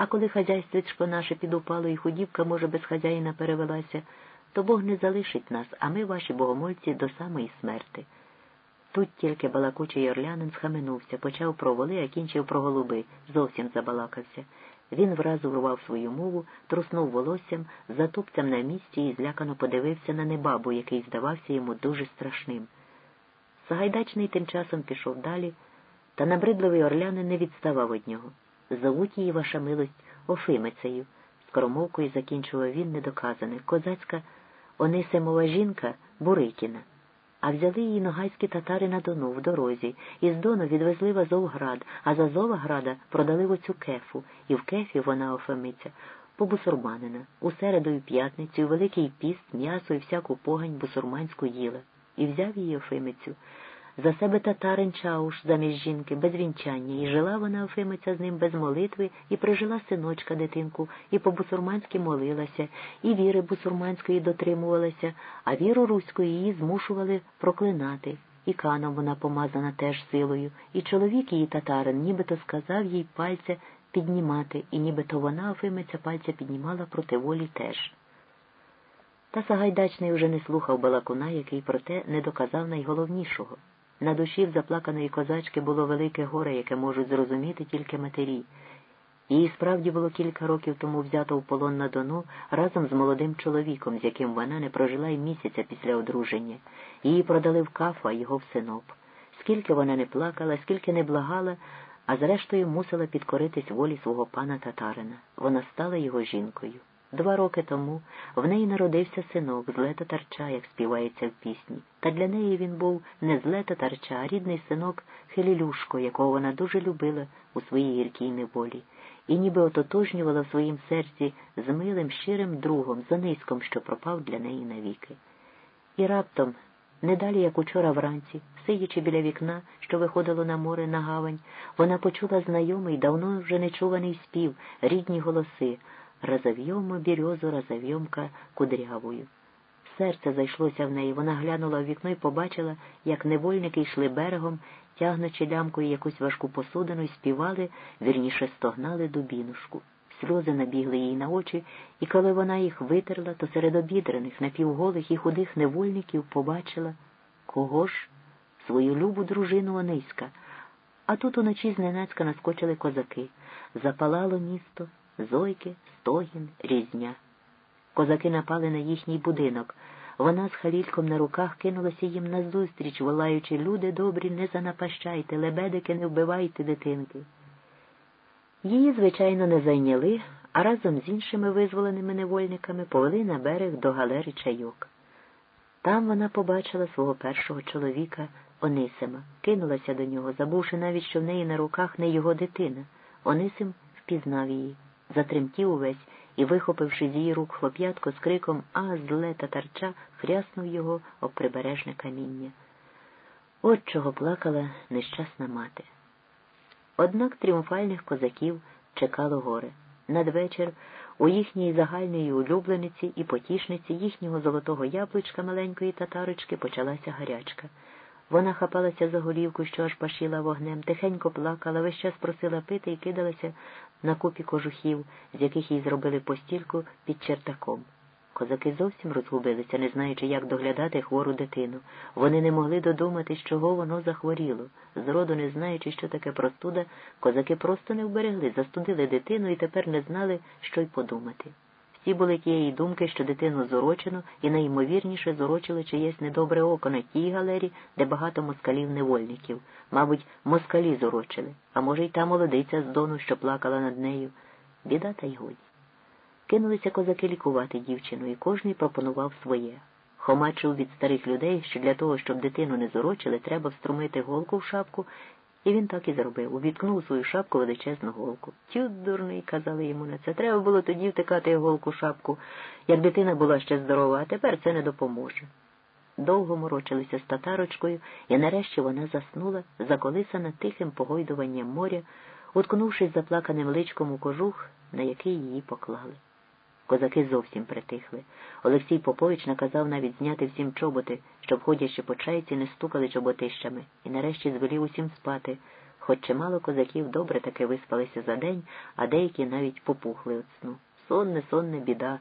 А коли хазяйствичко наше підупало і худівка, може, без хазяїна перевелася, то Бог не залишить нас, а ми, ваші богомольці, до самої смерти. Тут тільки балакучий орлянин схаменувся, почав про воли, а кінчив про голуби, зовсім забалакався. Він враз урвав свою мову, труснув волоссям, затупцем на місці і злякано подивився на небабу, який здавався йому дуже страшним. Сагайдачний тим часом пішов далі, та набридливий орлянин не відставав від нього. Зовуть її, ваша милость, Офимицею. Скоромовкою закінчував він недоказане. Козацька Онисимова жінка Бурикіна. А взяли її ногайські татари на Дону в дорозі, і з Дону відвезли в Азовград, а з Азовграда продали в оцю кефу, і в кефі вона офемиця, побусурманина. У середу і п'ятницю, Великий піст, м'ясо і всяку погань бусурманську їла. І взяв її Офимицю. За себе татарин чауш замість жінки, без вінчання, і жила вона Офимиця з ним без молитви, і прижила синочка дитинку, і по-бусурманськи молилася, і віри бусурманської дотримувалася, а віру руську її змушували проклинати. І каном вона помазана теж силою, і чоловік її татарин нібито сказав їй пальця піднімати, і нібито вона Офимиця пальця піднімала проти волі теж. Та Сагайдачний уже не слухав балакуна, який проте не доказав найголовнішого. На душі в заплаканої козачки було велике горе, яке можуть зрозуміти тільки матері. Її справді було кілька років тому взято в полон на Дону разом з молодим чоловіком, з яким вона не прожила й місяця після одруження. Її продали в кафу, а його в синоп. Скільки вона не плакала, скільки не благала, а зрештою мусила підкоритись волі свого пана татарина. Вона стала його жінкою. Два роки тому в неї народився синок зле татарча, як співається в пісні, та для неї він був не зле татарча, а рідний синок Хелілюшко, якого вона дуже любила у своїй гіркій неволі, і ніби ототожнювала в своїм серці з милим, щирим другом, Заниском, що пропав для неї навіки. І раптом, не далі, як учора вранці, сидячи біля вікна, що виходило на море на гавань, вона почула знайомий, давно вже нечуваний спів, рідні голоси разов'ємо бірьозу разов'ємка кудрявою. Серце зайшлося в неї, вона глянула в вікно і побачила, як невольники йшли берегом, тягнучи лямкою якусь важку посудину і співали, вірніше стогнали дубінушку. Сльози набігли їй на очі, і коли вона їх витерла, то серед обідрених, напівголих і худих невольників побачила кого ж? Свою любу дружину Ониська. А тут уночі зненацька наскочили козаки. Запалало місто, зойки, стогін, різня. Козаки напали на їхній будинок. Вона з халільком на руках кинулася їм назустріч, волаючи люди добрі, не занапащайте, лебедики, не вбивайте дитинки. Її, звичайно, не зайняли, а разом з іншими визволеними невольниками повели на берег до галери чайок. Там вона побачила свого першого чоловіка Онисима, кинулася до нього, забувши навіть, що в неї на руках не його дитина. Онисим впізнав її затремтів увесь і, вихопивши з її рук хлоп'ятко з криком А зле татарча, хряснув його об прибережне каміння. От чого плакала нещасна мати. Однак тріумфальних козаків чекало горе. Надвечір у їхній загальної улюблениці і потішниці їхнього золотого яблучка маленької татарочки почалася гарячка. Вона хапалася за голівку, що аж пашіла вогнем, тихенько плакала, весь час просила пити і кидалася на купі кожухів, з яких їй зробили постільку під чертаком. Козаки зовсім розгубилися, не знаючи, як доглядати хвору дитину. Вони не могли додуматись, чого воно захворіло. Зроду, не знаючи, що таке простуда, козаки просто не вберегли, застудили дитину і тепер не знали, що й подумати. Всі були тієї думки, що дитину зорочено і найімовірніше зорочили чиєсь недобре око на тій галері, де багато москалів-невольників. Мабуть, москалі зорочили, а може, й та молодиця з дону, що плакала над нею. Біда та й годі. Кинулися козаки лікувати дівчину, і кожний пропонував своє. Хома чув від старих людей, що для того, щоб дитину не зорочили, треба вструмити голку в шапку і він так і зробив, увіткнув свою шапку величезну голку. Тют, дурний, казали йому на це. Треба було тоді втикати голку шапку, як дитина була ще здорова, а тепер це не допоможе. Довго морочилися з татарочкою, і нарешті вона заснула, заколисана тихим погойдуванням моря, уткнувшись заплаканим личком у кожух, на який її поклали. Козаки зовсім притихли. Олексій Попович наказав навіть зняти всім чоботи, щоб, ходячи по чайці, не стукали чоботищами, і нарешті звелів усім спати. хоч чимало козаків добре таки виспалися за день, а деякі навіть попухли від сну. Сонне, сонне біда.